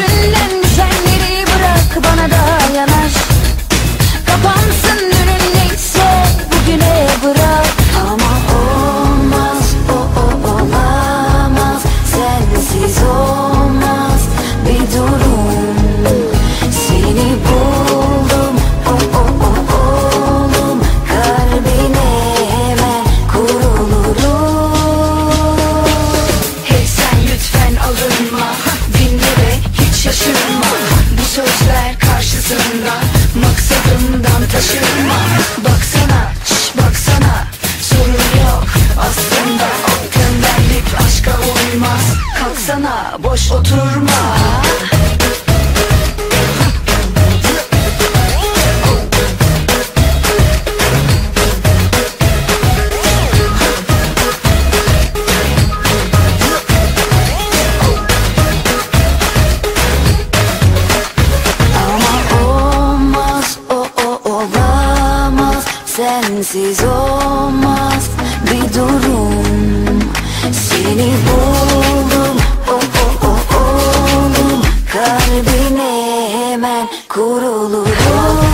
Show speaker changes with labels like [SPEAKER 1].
[SPEAKER 1] Üstünden düşenleri bırak bana da yanaş. Kapansın dünün neyse bugüne bırak. Ama olmaz o, o olamaz. Sensiz o karşısında Maksadımdan taşınma. Baksana, şş baksana Sorun yok aslında. O tembellik aşka uymaz. Kalksana, boş oturma. Sensiz olmaz bir durum. Seni buldum o o o oldum. Kalbine hemen kurulurum